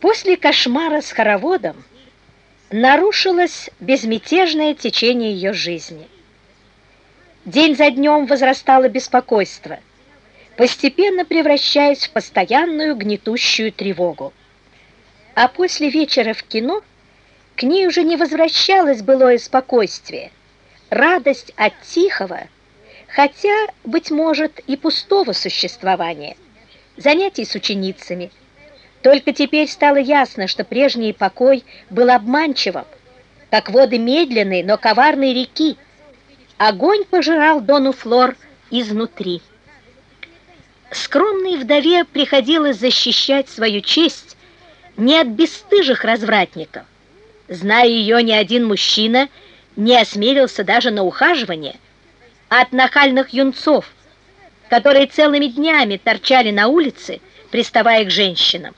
После кошмара с хороводом нарушилось безмятежное течение ее жизни. День за днем возрастало беспокойство, постепенно превращаясь в постоянную гнетущую тревогу. А после вечера в кино к ней уже не возвращалось былое спокойствие, радость от тихого, хотя, быть может, и пустого существования, занятий с ученицами. Только теперь стало ясно, что прежний покой был обманчивым, как воды медленной, но коварной реки. Огонь пожирал Дону Флор изнутри. Скромной вдове приходилось защищать свою честь не от бесстыжих развратников. Зная ее, ни один мужчина не осмелился даже на ухаживание – от нахальных юнцов, которые целыми днями торчали на улице, приставая к женщинам.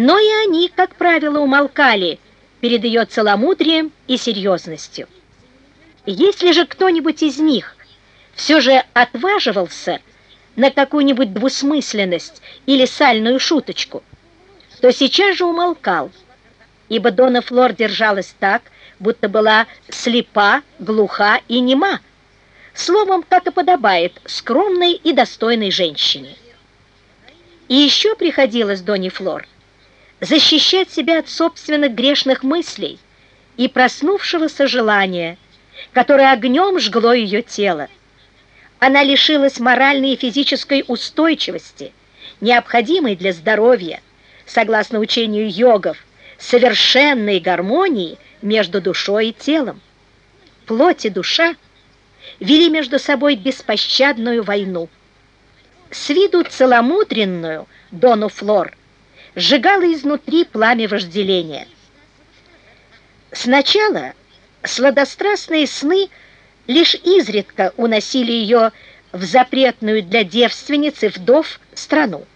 Но и они, как правило, умолкали перед ее целомудрием и серьезностью. Если же кто-нибудь из них все же отваживался на какую-нибудь двусмысленность или сальную шуточку, то сейчас же умолкал, ибо Дона Флор держалась так, будто была слепа, глуха и нема, словом, как и подобает скромной и достойной женщине. И еще приходилось Доне Флор защищать себя от собственных грешных мыслей и проснувшегося желания, которое огнем жгло ее тело. Она лишилась моральной и физической устойчивости, необходимой для здоровья, согласно учению йогов, совершенной гармонии между душой и телом. Плоть и душа – вели между собой беспощадную войну. С виду целомудренную Дону Флор сжигала изнутри пламя вожделения. Сначала сладострастные сны лишь изредка уносили ее в запретную для девственниц и вдов страну.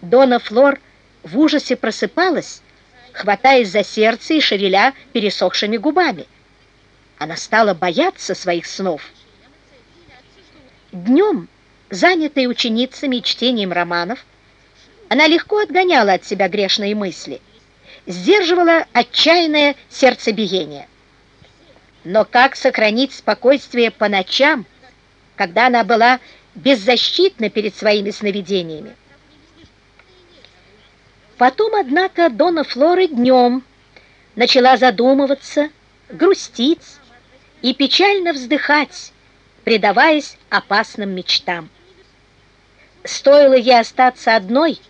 Дона Флор в ужасе просыпалась, хватаясь за сердце и шевеля пересохшими губами. Она стала бояться своих снов. Днем, занятая ученицами и чтением романов, она легко отгоняла от себя грешные мысли, сдерживала отчаянное сердцебиение. Но как сохранить спокойствие по ночам, когда она была беззащитна перед своими сновидениями? Потом, однако, Дона Флоры днем начала задумываться, грустить, и печально вздыхать, предаваясь опасным мечтам. Стоило ей остаться одной,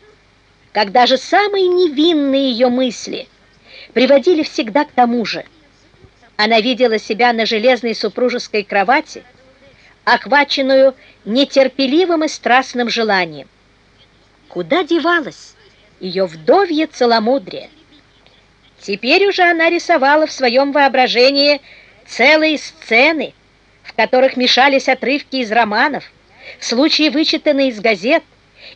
когда же самые невинные ее мысли приводили всегда к тому же. Она видела себя на железной супружеской кровати, охваченную нетерпеливым и страстным желанием. Куда девалась ее вдовье целомудрие? Теперь уже она рисовала в своем воображении целые сцены, в которых мешались отрывки из романов, случаи, вычитанные из газет,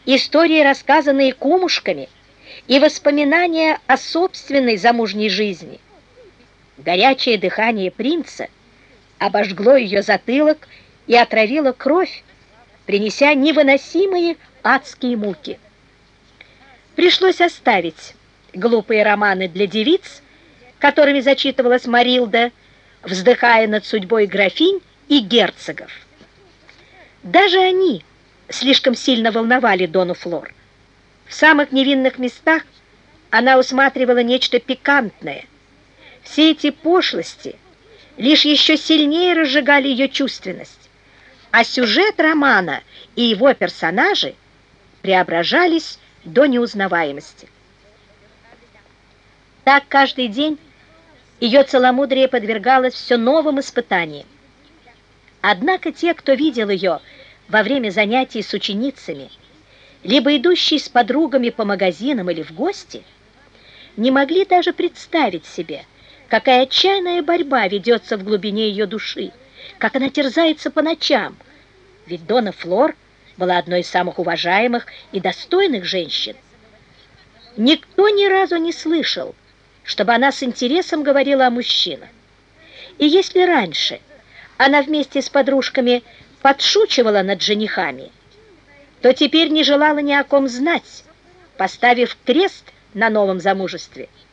истории, рассказанные кумушками, и воспоминания о собственной замужней жизни. Горячее дыхание принца обожгло ее затылок и отравило кровь, принеся невыносимые адские муки. Пришлось оставить глупые романы для девиц, которыми зачитывалась Марилда, вздыхая над судьбой графинь и герцогов. Даже они слишком сильно волновали Дону Флор. В самых невинных местах она усматривала нечто пикантное. Все эти пошлости лишь еще сильнее разжигали ее чувственность, а сюжет романа и его персонажи преображались до неузнаваемости. Так каждый день ее целомудрие подвергалось все новым испытаниям. Однако те, кто видел ее во время занятий с ученицами, либо идущие с подругами по магазинам или в гости, не могли даже представить себе, какая отчаянная борьба ведется в глубине ее души, как она терзается по ночам. Ведь Дона Флор была одной из самых уважаемых и достойных женщин. Никто ни разу не слышал, чтобы она с интересом говорила о мужчинах. И если раньше она вместе с подружками подшучивала над женихами, то теперь не желала ни о ком знать, поставив крест на новом замужестве –